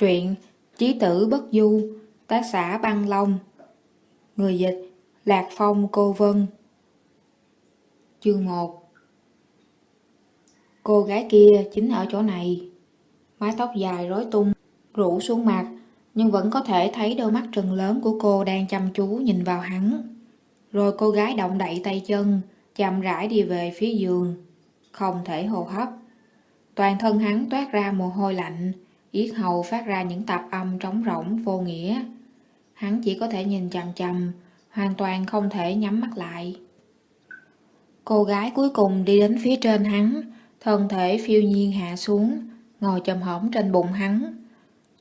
Truyện Chí tử bất du, Tác giả Băng Long, Người dịch Lạc Phong Cô Vân. Chương 1 Cô gái kia chính ở chỗ này. Mái tóc dài rối tung, Rủ xuống mặt, Nhưng vẫn có thể thấy đôi mắt trừng lớn của cô Đang chăm chú nhìn vào hắn. Rồi cô gái động đậy tay chân, Chậm rãi đi về phía giường, Không thể hô hấp. Toàn thân hắn toát ra mồ hôi lạnh Yết hầu phát ra những tạp âm trống rỗng vô nghĩa. Hắn chỉ có thể nhìn chằm chằm, hoàn toàn không thể nhắm mắt lại. Cô gái cuối cùng đi đến phía trên hắn, thân thể phiêu nhiên hạ xuống, ngồi chầm hõm trên bụng hắn.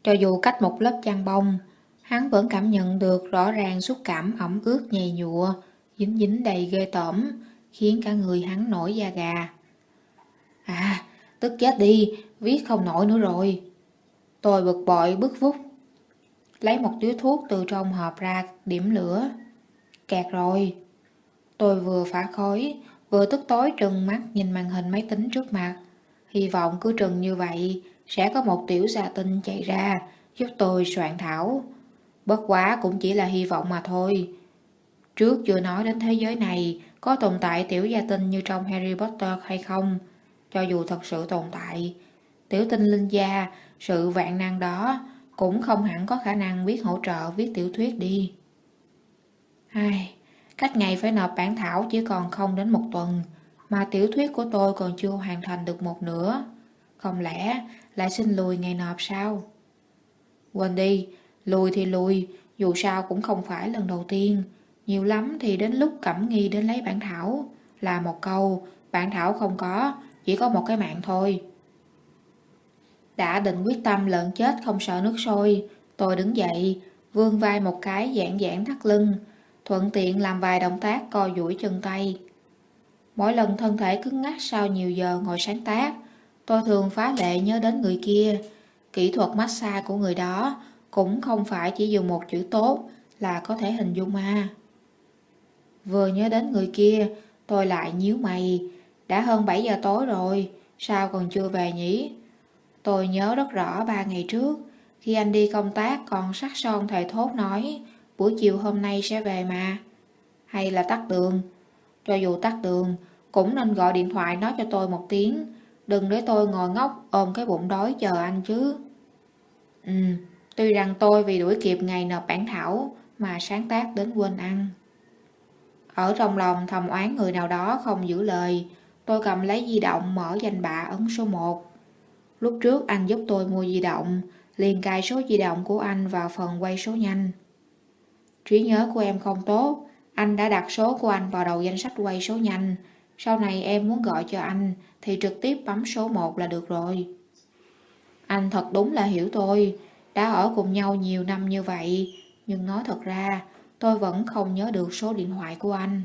Cho dù cách một lớp chăn bông, hắn vẫn cảm nhận được rõ ràng xúc cảm ẩm ướt nhầy nhụa, dính dính đầy ghê tởm, khiến cả người hắn nổi da gà. À, tức chết đi, viết không nổi nữa rồi. Tôi bực bội bức vút. Lấy một điếu thuốc từ trong hộp ra điểm lửa. Kẹt rồi. Tôi vừa phá khói, vừa tức tối trừng mắt nhìn màn hình máy tính trước mặt. Hy vọng cứ trừng như vậy, sẽ có một tiểu gia tinh chạy ra, giúp tôi soạn thảo. Bất quá cũng chỉ là hy vọng mà thôi. Trước chưa nói đến thế giới này có tồn tại tiểu gia tinh như trong Harry Potter hay không, cho dù thật sự tồn tại. Tiểu tinh linh gia sự vạn năng đó cũng không hẳn có khả năng biết hỗ trợ viết tiểu thuyết đi. Hai, cách ngày phải nộp bản thảo chỉ còn không đến một tuần, mà tiểu thuyết của tôi còn chưa hoàn thành được một nửa. Không lẽ lại xin lùi ngày nộp sao? Quên đi, lùi thì lùi, dù sao cũng không phải lần đầu tiên. Nhiều lắm thì đến lúc Cẩm Nghi đến lấy bản thảo, là một câu, bản thảo không có, chỉ có một cái mạng thôi. Đã định quyết tâm lợn chết không sợ nước sôi, tôi đứng dậy, vươn vai một cái dạng dạng thắt lưng, thuận tiện làm vài động tác co duỗi chân tay. Mỗi lần thân thể cứng ngắc sau nhiều giờ ngồi sáng tác, tôi thường phá lệ nhớ đến người kia. Kỹ thuật massage của người đó cũng không phải chỉ dùng một chữ tốt là có thể hình dung ma. Vừa nhớ đến người kia, tôi lại nhíu mày. Đã hơn 7 giờ tối rồi, sao còn chưa về nhỉ? Tôi nhớ rất rõ ba ngày trước, khi anh đi công tác còn sắc son thời thốt nói buổi chiều hôm nay sẽ về mà. Hay là tắt đường. Cho dù tắt đường, cũng nên gọi điện thoại nói cho tôi một tiếng. Đừng để tôi ngồi ngốc ôm cái bụng đói chờ anh chứ. Ừ, tuy rằng tôi vì đuổi kịp ngày nộp bản thảo mà sáng tác đến quên ăn. Ở trong lòng thầm oán người nào đó không giữ lời, tôi cầm lấy di động mở danh bạ ấn số 1. Lúc trước anh giúp tôi mua di động, liền cài số di động của anh vào phần quay số nhanh. Trí nhớ của em không tốt, anh đã đặt số của anh vào đầu danh sách quay số nhanh. Sau này em muốn gọi cho anh thì trực tiếp bấm số 1 là được rồi. Anh thật đúng là hiểu tôi, đã ở cùng nhau nhiều năm như vậy, nhưng nói thật ra tôi vẫn không nhớ được số điện thoại của anh.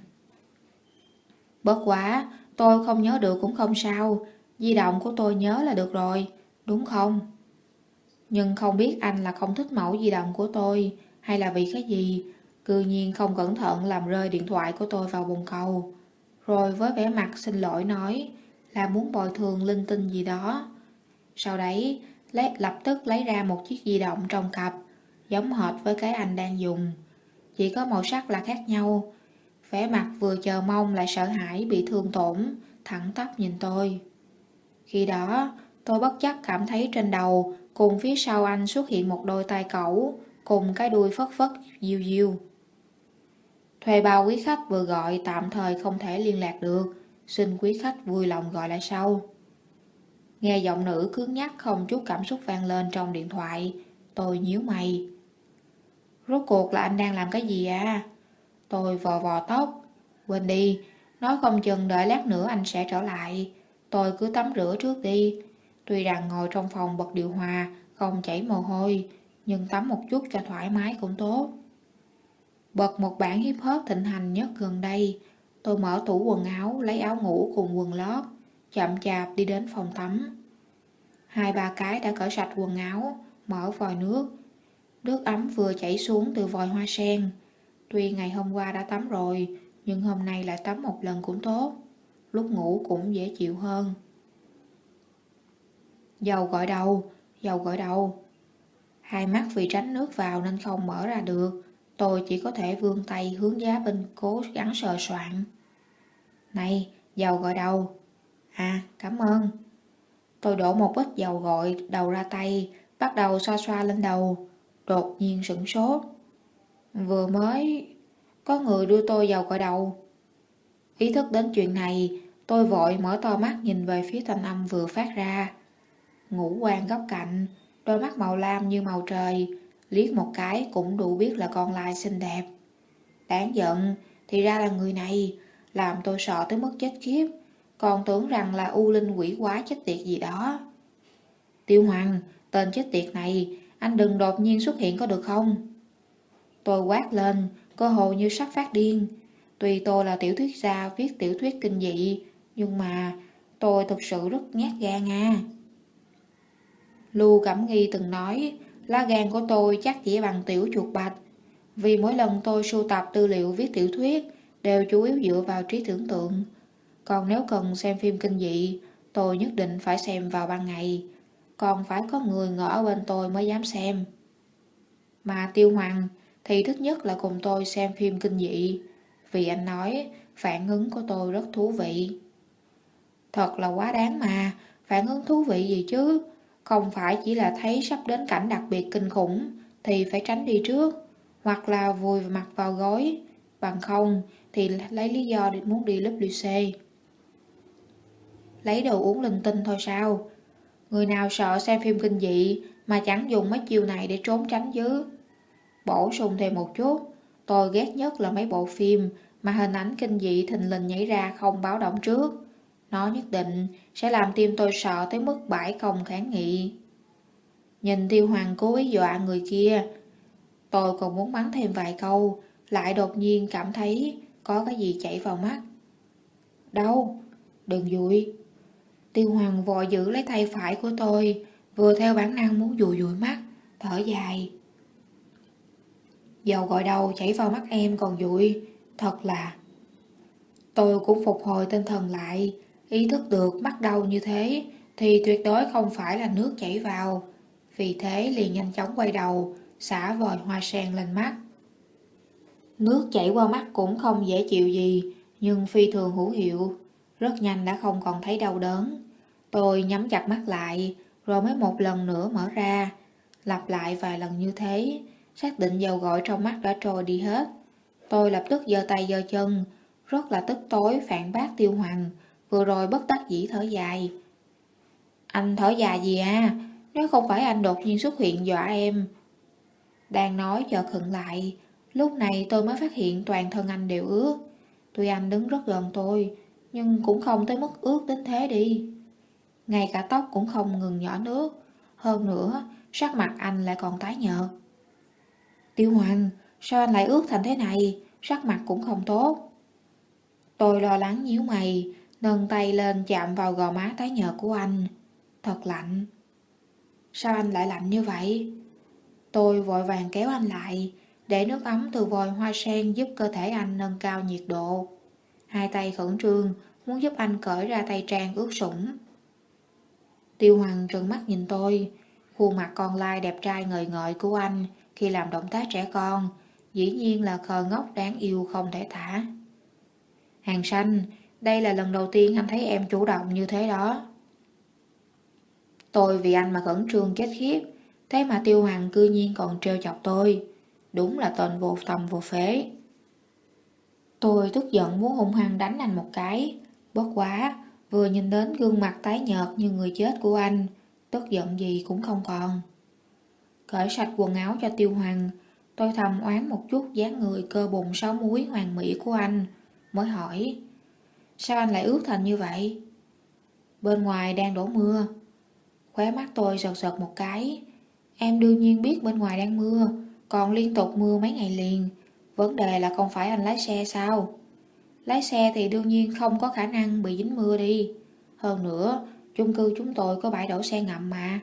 Bất quá, tôi không nhớ được cũng không sao, Di động của tôi nhớ là được rồi, đúng không? Nhưng không biết anh là không thích mẫu di động của tôi hay là vì cái gì, cư nhiên không cẩn thận làm rơi điện thoại của tôi vào bồn cầu. Rồi với vẻ mặt xin lỗi nói là muốn bồi thường linh tinh gì đó. Sau đấy, lấy, lập tức lấy ra một chiếc di động trong cặp, giống hệt với cái anh đang dùng. Chỉ có màu sắc là khác nhau. Vẻ mặt vừa chờ mong lại sợ hãi bị thương tổn, thẳng tắp nhìn tôi. Khi đó, tôi bất chắc cảm thấy trên đầu cùng phía sau anh xuất hiện một đôi tay cẩu cùng cái đuôi phất phất diêu diêu. Thuê bao quý khách vừa gọi tạm thời không thể liên lạc được, xin quý khách vui lòng gọi lại sau. Nghe giọng nữ cứng nhắc không chút cảm xúc vang lên trong điện thoại, tôi nhíu mày. Rốt cuộc là anh đang làm cái gì à? Tôi vò vò tóc. Quên đi, nói không chừng đợi lát nữa anh sẽ trở lại. Tôi cứ tắm rửa trước đi. Tuy rằng ngồi trong phòng bật điều hòa, không chảy mồ hôi, nhưng tắm một chút cho thoải mái cũng tốt. Bật một bản hip hop thịnh hành nhất gần đây, tôi mở tủ quần áo, lấy áo ngủ cùng quần lót, chậm chạp đi đến phòng tắm. Hai ba cái đã cởi sạch quần áo, mở vòi nước. Nước ấm vừa chảy xuống từ vòi hoa sen. Tuy ngày hôm qua đã tắm rồi, nhưng hôm nay lại tắm một lần cũng tốt lúc ngủ cũng dễ chịu hơn. Dầu gọi đầu, dầu gọi đầu. Hai mắt vì tránh nước vào nên không mở ra được. Tôi chỉ có thể vươn tay hướng giá bên cố gắng sờ soạn. Này, dầu gội đầu. À, cảm ơn. Tôi đổ một ít dầu gội đầu ra tay, bắt đầu xoa xoa lên đầu. Đột nhiên sửng sốt. Vừa mới có người đưa tôi dầu gội đầu. Ý thức đến chuyện này, tôi vội mở to mắt nhìn về phía thanh âm vừa phát ra. Ngũ quan góc cạnh, đôi mắt màu lam như màu trời, liếc một cái cũng đủ biết là con lai xinh đẹp. Đáng giận, thì ra là người này, làm tôi sợ tới mức chết khiếp, còn tưởng rằng là u linh quỷ quá chết tiệt gì đó. Tiêu Hoàng, tên chết tiệt này, anh đừng đột nhiên xuất hiện có được không? Tôi quát lên, cơ hồ như sắp phát điên. Tuy tôi là tiểu thuyết gia viết tiểu thuyết kinh dị, nhưng mà tôi thực sự rất nhát gan à. Lưu Cẩm Nghi từng nói, lá gan của tôi chắc chỉ bằng tiểu chuột bạch. Vì mỗi lần tôi sưu tập tư liệu viết tiểu thuyết, đều chủ yếu dựa vào trí tưởng tượng. Còn nếu cần xem phim kinh dị, tôi nhất định phải xem vào ban ngày. Còn phải có người ngỡ ở bên tôi mới dám xem. Mà Tiêu Hoàng thì thích nhất là cùng tôi xem phim kinh dị. Vì anh nói phản ứng của tôi rất thú vị. Thật là quá đáng mà, phản ứng thú vị gì chứ? Không phải chỉ là thấy sắp đến cảnh đặc biệt kinh khủng thì phải tránh đi trước, hoặc là vùi mặt vào gối, bằng không thì lấy lý do để muốn đi lớp xe Lấy đồ uống linh tinh thôi sao? Người nào sợ xem phim kinh dị mà chẳng dùng mấy chiêu này để trốn tránh chứ? Bổ sung thêm một chút, tôi ghét nhất là mấy bộ phim mà hình ảnh kinh dị thình lình nhảy ra không báo động trước. Nó nhất định sẽ làm tim tôi sợ tới mức bãi công kháng nghị. Nhìn tiêu hoàng cố ý dọa người kia, tôi còn muốn mắng thêm vài câu, lại đột nhiên cảm thấy có cái gì chảy vào mắt. Đâu? Đừng dụi. Tiêu hoàng vội giữ lấy tay phải của tôi, vừa theo bản năng muốn dụi dụi mắt, thở dài. Dầu gọi đầu chảy vào mắt em còn dụi, thật là... Tôi cũng phục hồi tinh thần lại, ý thức được mắt đau như thế thì tuyệt đối không phải là nước chảy vào. Vì thế liền nhanh chóng quay đầu, xả vòi hoa sen lên mắt. Nước chảy qua mắt cũng không dễ chịu gì, nhưng phi thường hữu hiệu. Rất nhanh đã không còn thấy đau đớn. Tôi nhắm chặt mắt lại, rồi mới một lần nữa mở ra. Lặp lại vài lần như thế, xác định dầu gội trong mắt đã trôi đi hết. Tôi lập tức giơ tay giơ chân, rất là tức tối phản bác tiêu hoàng, vừa rồi bất đắc dĩ thở dài. Anh thở dài gì à? Nếu không phải anh đột nhiên xuất hiện dọa em. Đang nói chợt khựng lại, lúc này tôi mới phát hiện toàn thân anh đều ướt. Tuy anh đứng rất gần tôi, nhưng cũng không tới mức ướt đến thế đi. Ngay cả tóc cũng không ngừng nhỏ nước. Hơn nữa, sắc mặt anh lại còn tái nhợt. Tiêu Hoàng, sao anh lại ướt thành thế này? Sắc mặt cũng không tốt. Tôi lo lắng nhíu mày, nâng tay lên chạm vào gò má tái nhợt của anh. Thật lạnh. Sao anh lại lạnh như vậy? Tôi vội vàng kéo anh lại, để nước ấm từ vòi hoa sen giúp cơ thể anh nâng cao nhiệt độ. Hai tay khẩn trương, muốn giúp anh cởi ra tay trang ướt sũng. Tiêu Hoàng trừng mắt nhìn tôi, khuôn mặt con lai đẹp trai ngời ngợi của anh khi làm động tác trẻ con, dĩ nhiên là khờ ngốc đáng yêu không thể thả. Hàng xanh, đây là lần đầu tiên anh thấy em chủ động như thế đó. Tôi vì anh mà khẩn trương chết khiếp, thế mà tiêu hoàng cư nhiên còn trêu chọc tôi. Đúng là tên vô tầm vô phế. Tôi tức giận muốn hung hăng đánh anh một cái. Bất quá, vừa nhìn đến gương mặt tái nhợt như người chết của anh, tức giận gì cũng không còn. Cởi sạch quần áo cho tiêu hoàng, tôi thầm oán một chút dáng người cơ bụng sáu muối hoàng mỹ của anh, mới hỏi. Sao anh lại ướt thành như vậy? Bên ngoài đang đổ mưa. Khóe mắt tôi giật giật một cái. Em đương nhiên biết bên ngoài đang mưa, còn liên tục mưa mấy ngày liền. Vấn đề là không phải anh lái xe sao? Lái xe thì đương nhiên không có khả năng bị dính mưa đi. Hơn nữa, chung cư chúng tôi có bãi đổ xe ngầm mà.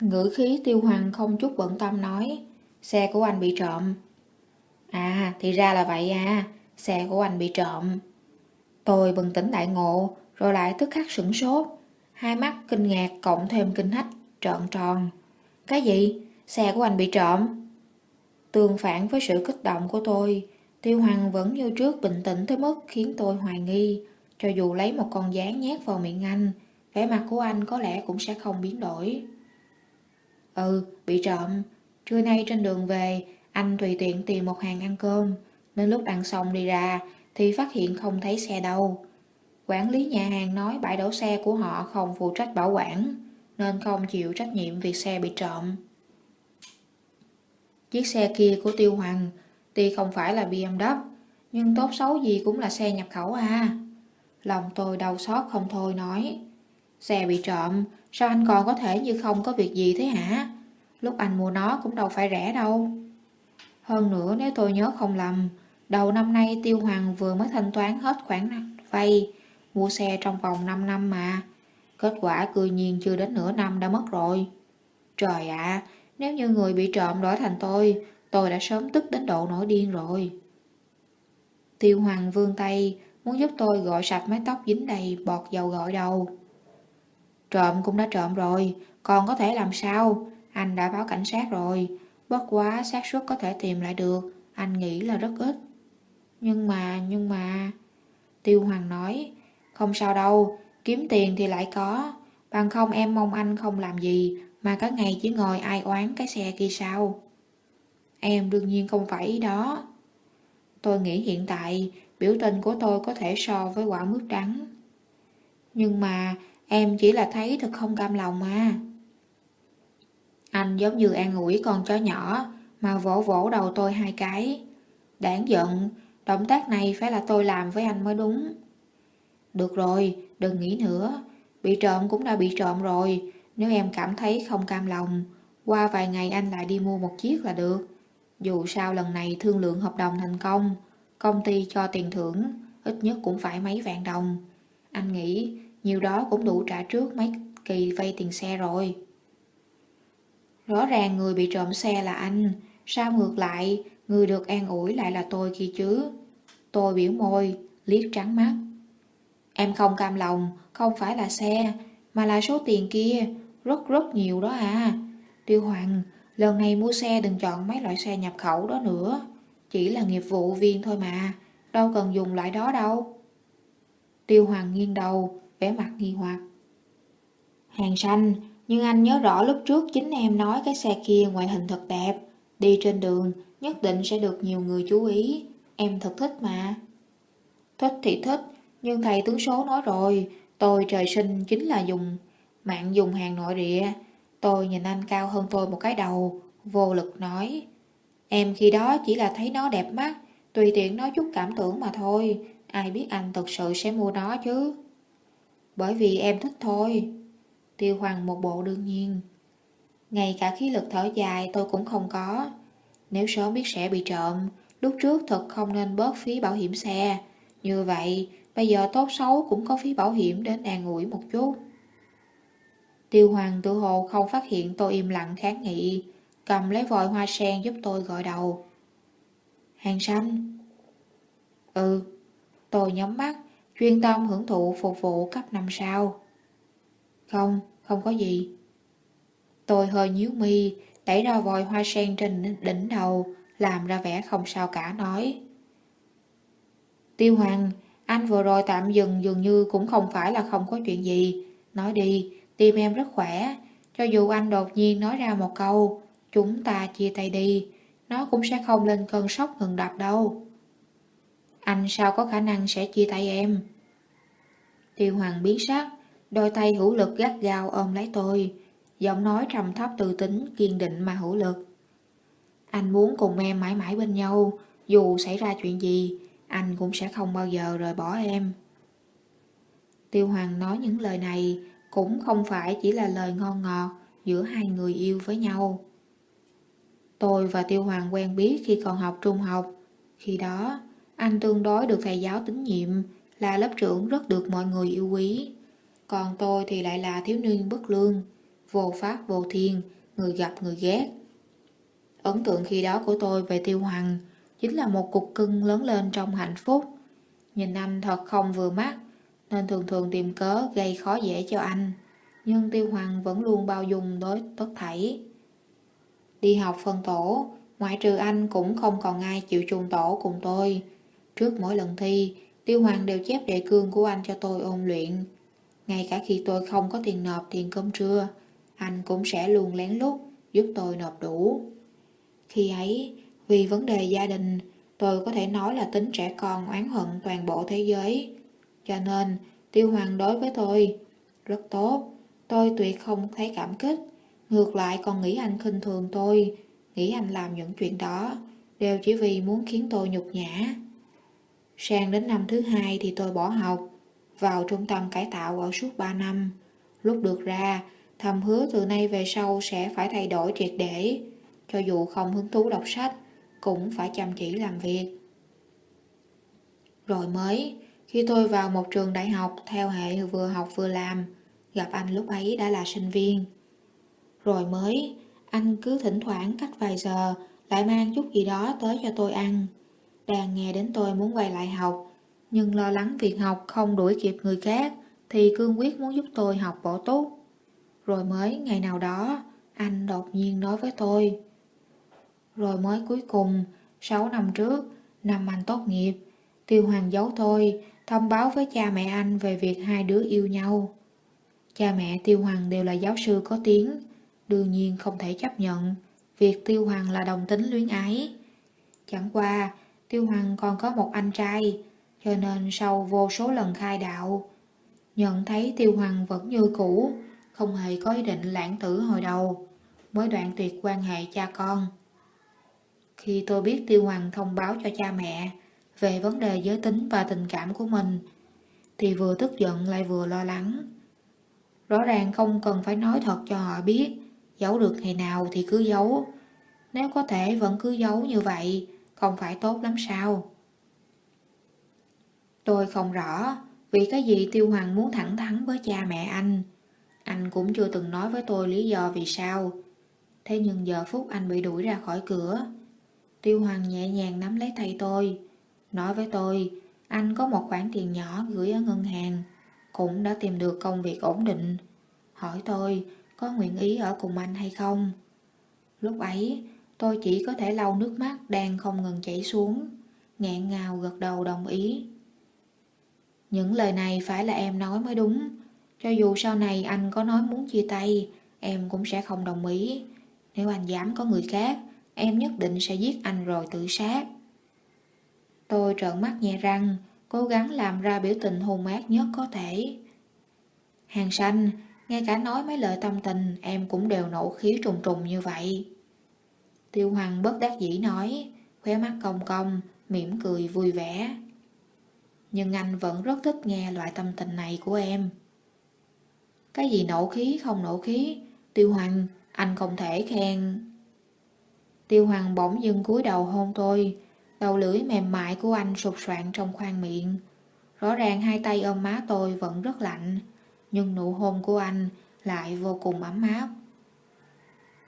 Ngữ khí tiêu hoàng không chút bận tâm nói, xe của anh bị trộm. À, thì ra là vậy à, xe của anh bị trộm. Tôi bừng tỉnh đại ngộ, rồi lại tức khắc sửng sốt, hai mắt kinh ngạc cộng thêm kinh hách, trợn tròn. Cái gì? Xe của anh bị trộm? Tương phản với sự kích động của tôi, Tiêu Hoàng vẫn như trước bình tĩnh tới mức khiến tôi hoài nghi. Cho dù lấy một con dán nhét vào miệng anh, vẻ mặt của anh có lẽ cũng sẽ không biến đổi. Ừ, bị trộm. Trưa nay trên đường về, anh tùy tiện tìm một hàng ăn cơm, nên lúc ăn xong đi ra thì phát hiện không thấy xe đâu. Quản lý nhà hàng nói bãi đổ xe của họ không phụ trách bảo quản, nên không chịu trách nhiệm việc xe bị trộm. Chiếc xe kia của Tiêu Hoàng tuy không phải là BMW, nhưng tốt xấu gì cũng là xe nhập khẩu à. Lòng tôi đau xót không thôi nói. Xe bị trộm, sao anh còn có thể như không có việc gì thế hả? Lúc anh mua nó cũng đâu phải rẻ đâu. Hơn nữa nếu tôi nhớ không lầm, đầu năm nay Tiêu Hoàng vừa mới thanh toán hết khoản vay, mua xe trong vòng 5 năm mà. Kết quả cư nhiên chưa đến nửa năm đã mất rồi. Trời ạ, nếu như người bị trộm đổi thành tôi, tôi đã sớm tức đến độ nổi điên rồi. Tiêu Hoàng vươn tay, muốn giúp tôi gội sạch mái tóc dính đầy bọt dầu gội đầu. Trộm cũng đã trộm rồi, còn có thể làm sao? Anh đã báo cảnh sát rồi, bất quá xác suất có thể tìm lại được, anh nghĩ là rất ít. Nhưng mà, nhưng mà... Tiêu Hoàng nói, không sao đâu, kiếm tiền thì lại có, bằng không em mong anh không làm gì, mà cả ngày chỉ ngồi ai oán cái xe kia sao. Em đương nhiên không phải ý đó. Tôi nghĩ hiện tại biểu tình của tôi có thể so với quả mướp đắng. Nhưng mà em chỉ là thấy thật không cam lòng mà. Anh giống như an ủi con chó nhỏ mà vỗ vỗ đầu tôi hai cái. Đáng giận, động tác này phải là tôi làm với anh mới đúng. Được rồi, đừng nghĩ nữa. Bị trộm cũng đã bị trộm rồi. Nếu em cảm thấy không cam lòng, qua vài ngày anh lại đi mua một chiếc là được. Dù sao lần này thương lượng hợp đồng thành công, công ty cho tiền thưởng, ít nhất cũng phải mấy vạn đồng. Anh nghĩ nhiều đó cũng đủ trả trước mấy kỳ vay tiền xe rồi. Rõ ràng người bị trộm xe là anh, sao ngược lại, người được an ủi lại là tôi kia chứ. Tôi biểu môi, liếc trắng mắt. Em không cam lòng, không phải là xe, mà là số tiền kia, rất rất nhiều đó à. Tiêu Hoàng, lần này mua xe đừng chọn mấy loại xe nhập khẩu đó nữa. Chỉ là nghiệp vụ viên thôi mà, đâu cần dùng loại đó đâu. Tiêu Hoàng nghiêng đầu, vẻ mặt nghi hoặc. Hàng xanh, nhưng anh nhớ rõ lúc trước chính em nói cái xe kia ngoại hình thật đẹp. Đi trên đường, nhất định sẽ được nhiều người chú ý. Em thật thích mà. Thích thì thích, nhưng thầy tướng số nói rồi, tôi trời sinh chính là dùng mạng dùng hàng nội địa. Tôi nhìn anh cao hơn tôi một cái đầu, vô lực nói. Em khi đó chỉ là thấy nó đẹp mắt, tùy tiện nói chút cảm tưởng mà thôi. Ai biết anh thật sự sẽ mua nó chứ. Bởi vì em thích thôi. Tiêu Hoàng một bộ đương nhiên. Ngay cả khí lực thở dài tôi cũng không có. Nếu sớm biết sẽ bị trộm, lúc trước thật không nên bớt phí bảo hiểm xe. Như vậy, bây giờ tốt xấu cũng có phí bảo hiểm đến an ủi một chút. Tiêu Hoàng tự hồ không phát hiện tôi im lặng kháng nghị, cầm lấy vòi hoa sen giúp tôi gọi đầu. Hàng xanh. Ừ, tôi nhắm mắt, chuyên tâm hưởng thụ phục vụ cấp năm sao. Không, không có gì. Tôi hơi nhíu mi, đẩy ra vòi hoa sen trên đỉnh đầu, làm ra vẻ không sao cả nói. Tiêu Hoàng, anh vừa rồi tạm dừng dường như cũng không phải là không có chuyện gì. Nói đi, tim em rất khỏe. Cho dù anh đột nhiên nói ra một câu, chúng ta chia tay đi, nó cũng sẽ không lên cơn sốc ngừng đập đâu. Anh sao có khả năng sẽ chia tay em? Tiêu Hoàng biến sắc, đôi tay hữu lực gắt gao ôm lấy tôi, giọng nói trầm thấp tự tính, kiên định mà hữu lực. Anh muốn cùng em mãi mãi bên nhau, dù xảy ra chuyện gì, anh cũng sẽ không bao giờ rời bỏ em. Tiêu Hoàng nói những lời này cũng không phải chỉ là lời ngon ngọt giữa hai người yêu với nhau. Tôi và Tiêu Hoàng quen biết khi còn học trung học. Khi đó, anh tương đối được thầy giáo tín nhiệm, là lớp trưởng rất được mọi người yêu quý. Còn tôi thì lại là thiếu niên bất lương, vô pháp vô thiên, người gặp người ghét. Ấn tượng khi đó của tôi về Tiêu Hoàng chính là một cục cưng lớn lên trong hạnh phúc. Nhìn anh thật không vừa mắt, nên thường thường tìm cớ gây khó dễ cho anh. Nhưng Tiêu Hoàng vẫn luôn bao dung đối tất thảy. Đi học phân tổ, ngoại trừ anh cũng không còn ai chịu chung tổ cùng tôi. Trước mỗi lần thi, Tiêu Hoàng đều chép đề cương của anh cho tôi ôn luyện. Ngay cả khi tôi không có tiền nộp tiền cơm trưa, anh cũng sẽ luôn lén lút giúp tôi nộp đủ. Khi ấy, vì vấn đề gia đình, tôi có thể nói là tính trẻ con oán hận toàn bộ thế giới. Cho nên, Tiêu Hoàng đối với tôi rất tốt. Tôi tuyệt không thấy cảm kích. Ngược lại còn nghĩ anh khinh thường tôi, nghĩ anh làm những chuyện đó, đều chỉ vì muốn khiến tôi nhục nhã. Sang đến năm thứ hai thì tôi bỏ học, vào trung tâm cải tạo ở suốt 3 năm. Lúc được ra, thầm hứa từ nay về sau sẽ phải thay đổi triệt để, cho dù không hứng thú đọc sách, cũng phải chăm chỉ làm việc. Rồi mới, khi tôi vào một trường đại học theo hệ vừa học vừa làm, gặp anh lúc ấy đã là sinh viên. Rồi mới, anh cứ thỉnh thoảng cách vài giờ lại mang chút gì đó tới cho tôi ăn. Đang nghe đến tôi muốn quay lại học, nhưng lo lắng việc học không đuổi kịp người khác thì cương quyết muốn giúp tôi học bổ túc. Rồi mới ngày nào đó, anh đột nhiên nói với tôi. Rồi mới cuối cùng, 6 năm trước, năm anh tốt nghiệp, Tiêu Hoàng giấu thôi thông báo với cha mẹ anh về việc hai đứa yêu nhau. Cha mẹ Tiêu Hoàng đều là giáo sư có tiếng, đương nhiên không thể chấp nhận việc Tiêu Hoàng là đồng tính luyến ái. Chẳng qua, Tiêu Hoàng còn có một anh trai, cho nên sau vô số lần khai đạo, nhận thấy Tiêu Hoàng vẫn như cũ, không hề có ý định lãng tử hồi đầu, mới đoạn tuyệt quan hệ cha con. Khi tôi biết Tiêu Hoàng thông báo cho cha mẹ về vấn đề giới tính và tình cảm của mình, thì vừa tức giận lại vừa lo lắng. Rõ ràng không cần phải nói thật cho họ biết, giấu được ngày nào thì cứ giấu. Nếu có thể vẫn cứ giấu như vậy, không phải tốt lắm sao? Tôi không rõ vì cái gì Tiêu Hoàng muốn thẳng thắn với cha mẹ anh. Anh cũng chưa từng nói với tôi lý do vì sao. Thế nhưng giờ phút anh bị đuổi ra khỏi cửa. Tiêu Hoàng nhẹ nhàng nắm lấy tay tôi. Nói với tôi, anh có một khoản tiền nhỏ gửi ở ngân hàng. Cũng đã tìm được công việc ổn định. Hỏi tôi, có nguyện ý ở cùng anh hay không? Lúc ấy, tôi chỉ có thể lau nước mắt đang không ngừng chảy xuống. Ngẹn ngào gật đầu đồng ý. Những lời này phải là em nói mới đúng. Cho dù sau này anh có nói muốn chia tay, em cũng sẽ không đồng ý. Nếu anh dám có người khác, em nhất định sẽ giết anh rồi tự sát. Tôi trợn mắt nhẹ răng, cố gắng làm ra biểu tình hùng ác nhất có thể. Hàng xanh, ngay cả nói mấy lời tâm tình em cũng đều nổ khí trùng trùng như vậy. Tiêu Hoàng bất đắc dĩ nói, khóe mắt cong cong, mỉm cười vui vẻ. Nhưng anh vẫn rất thích nghe loại tâm tình này của em. Cái gì nổ khí không nổ khí, Tiêu Hoàng, anh không thể khen. Tiêu Hoàng bỗng dưng cúi đầu hôn tôi, đầu lưỡi mềm mại của anh sụp soạn trong khoang miệng. Rõ ràng hai tay ôm má tôi vẫn rất lạnh, nhưng nụ hôn của anh lại vô cùng ấm áp.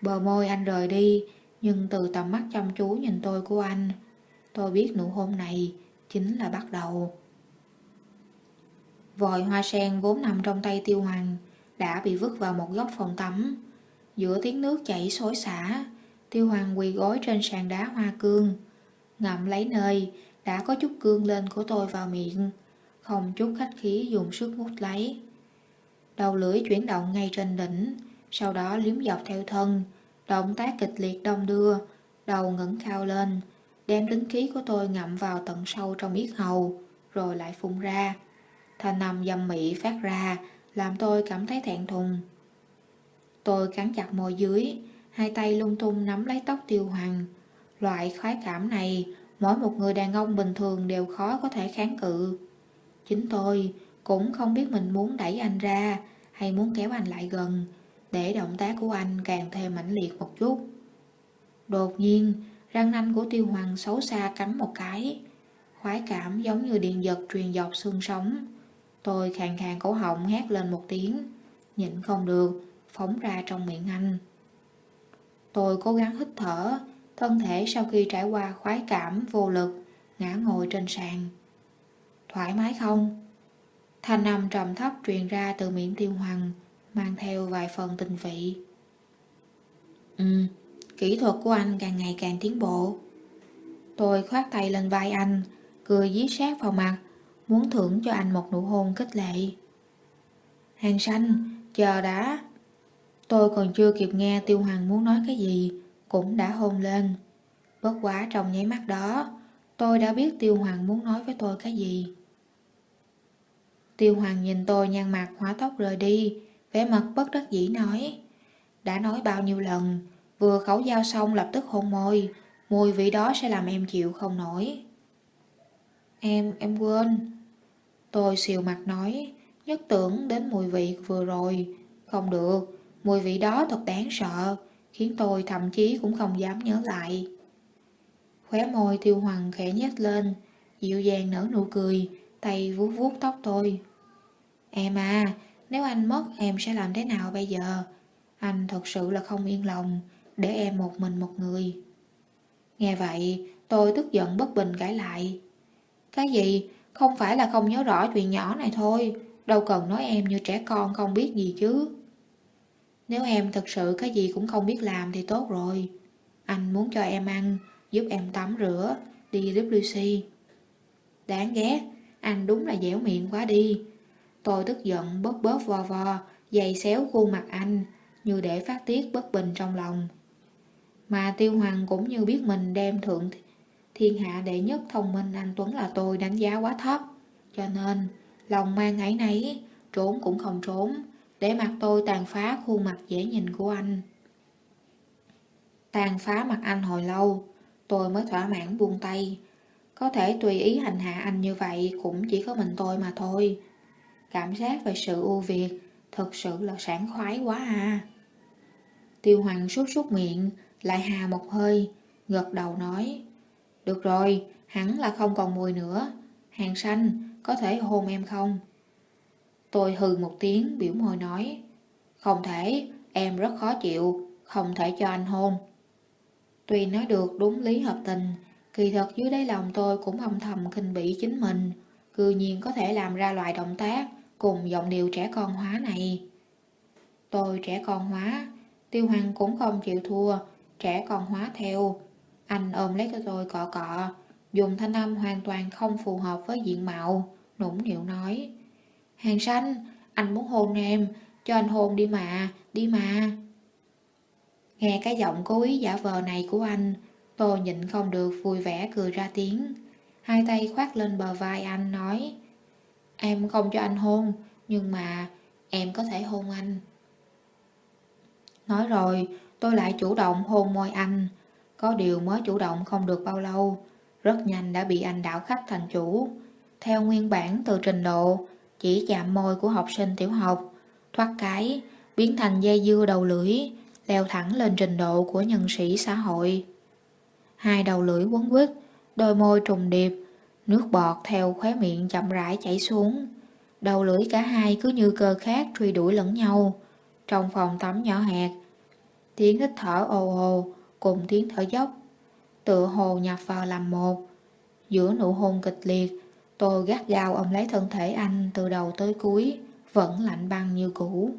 Bờ môi anh rời đi, nhưng từ tầm mắt chăm chú nhìn tôi của anh, tôi biết nụ hôn này chính là bắt đầu. Vòi hoa sen vốn nằm trong tay tiêu hoàng đã bị vứt vào một góc phòng tắm. Giữa tiếng nước chảy xối xả, tiêu hoàng quỳ gối trên sàn đá hoa cương, ngậm lấy nơi đã có chút cương lên của tôi vào miệng, không chút khách khí dùng sức mút lấy. Đầu lưỡi chuyển động ngay trên đỉnh, sau đó liếm dọc theo thân, động tác kịch liệt đông đưa, đầu ngẩng cao lên, đem tính khí của tôi ngậm vào tận sâu trong yết hầu, rồi lại phun ra. Thanh nằm dâm mị phát ra, làm tôi cảm thấy thẹn thùng. Tôi cắn chặt môi dưới, hai tay lung tung nắm lấy tóc tiêu hoàng. Loại khoái cảm này, mỗi một người đàn ông bình thường đều khó có thể kháng cự. Chính tôi cũng không biết mình muốn đẩy anh ra hay muốn kéo anh lại gần để động tác của anh càng thêm mãnh liệt một chút. Đột nhiên, răng nanh của tiêu hoàng xấu xa cắn một cái. Khoái cảm giống như điện giật truyền dọc xương sống. Tôi khàn khàn cổ họng hét lên một tiếng, nhịn không được, phóng ra trong miệng anh. Tôi cố gắng hít thở, thân thể sau khi trải qua khoái cảm vô lực, ngã ngồi trên sàn. Thoải mái không? Thanh âm trầm thấp truyền ra từ miệng tiêu hoàng, mang theo vài phần tình vị. Ừ, kỹ thuật của anh càng ngày càng tiến bộ. Tôi khoát tay lên vai anh, cười dí sát vào mặt, muốn thưởng cho anh một nụ hôn kích lệ. Hàng xanh, chờ đã. Tôi còn chưa kịp nghe Tiêu Hoàng muốn nói cái gì, cũng đã hôn lên. Bất quá trong nháy mắt đó, tôi đã biết Tiêu Hoàng muốn nói với tôi cái gì. Tiêu Hoàng nhìn tôi nhăn mặt hóa tóc rời đi, vẻ mặt bất đắc dĩ nói. Đã nói bao nhiêu lần, vừa khẩu giao xong lập tức hôn môi, mùi vị đó sẽ làm em chịu không nổi. Em, em quên. Tôi xìu mặt nói, nhất tưởng đến mùi vị vừa rồi. Không được, mùi vị đó thật đáng sợ, khiến tôi thậm chí cũng không dám nhớ lại. Khóe môi tiêu hoàng khẽ nhếch lên, dịu dàng nở nụ cười, tay vuốt vuốt tóc tôi. Em à, nếu anh mất em sẽ làm thế nào bây giờ? Anh thật sự là không yên lòng, để em một mình một người. Nghe vậy, tôi tức giận bất bình cãi lại. Cái gì? Không phải là không nhớ rõ chuyện nhỏ này thôi, đâu cần nói em như trẻ con không biết gì chứ. Nếu em thật sự cái gì cũng không biết làm thì tốt rồi. Anh muốn cho em ăn, giúp em tắm rửa, đi WC. Đáng ghét, anh đúng là dẻo miệng quá đi. Tôi tức giận bóp bóp vo vo, giày xéo khuôn mặt anh, như để phát tiết bất bình trong lòng. Mà Tiêu Hoàng cũng như biết mình đem thượng thiên hạ đệ nhất thông minh anh Tuấn là tôi đánh giá quá thấp. Cho nên, lòng mang ấy nấy, trốn cũng không trốn, để mặt tôi tàn phá khuôn mặt dễ nhìn của anh. Tàn phá mặt anh hồi lâu, tôi mới thỏa mãn buông tay. Có thể tùy ý hành hạ anh như vậy cũng chỉ có mình tôi mà thôi. Cảm giác về sự ưu việt thật sự là sảng khoái quá à. Tiêu Hoàng sút sút miệng, lại hà một hơi, gật đầu nói. Được rồi, hắn là không còn mùi nữa. Hàng xanh, có thể hôn em không? Tôi hừ một tiếng, biểu môi nói. Không thể, em rất khó chịu, không thể cho anh hôn. Tuy nói được đúng lý hợp tình, kỳ thật dưới đáy lòng tôi cũng âm thầm khinh bỉ chính mình, cư nhiên có thể làm ra loại động tác cùng giọng điệu trẻ con hóa này. Tôi trẻ con hóa, tiêu hoàng cũng không chịu thua, trẻ con hóa theo. Anh ôm lấy cái tôi cọ cọ, dùng thanh âm hoàn toàn không phù hợp với diện mạo, nũng nịu nói. Hàng xanh, anh muốn hôn em, cho anh hôn đi mà, đi mà. Nghe cái giọng cố ý giả vờ này của anh, tôi nhịn không được vui vẻ cười ra tiếng. Hai tay khoát lên bờ vai anh nói, Em không cho anh hôn, nhưng mà em có thể hôn anh. Nói rồi, tôi lại chủ động hôn môi anh. Có điều mới chủ động không được bao lâu, rất nhanh đã bị anh đảo khách thành chủ. Theo nguyên bản từ trình độ, chỉ chạm môi của học sinh tiểu học, thoát cái, biến thành dây dưa đầu lưỡi, leo thẳng lên trình độ của nhân sĩ xã hội. Hai đầu lưỡi quấn quýt, đôi môi trùng điệp, nước bọt theo khóe miệng chậm rãi chảy xuống. Đầu lưỡi cả hai cứ như cơ khác truy đuổi lẫn nhau. Trong phòng tắm nhỏ hẹp, tiếng hít thở ồ ồ cùng tiếng thở dốc, tựa hồ nhập vào làm một. Giữa nụ hôn kịch liệt, tôi gắt gao ôm lấy thân thể anh từ đầu tới cuối, vẫn lạnh băng như cũ.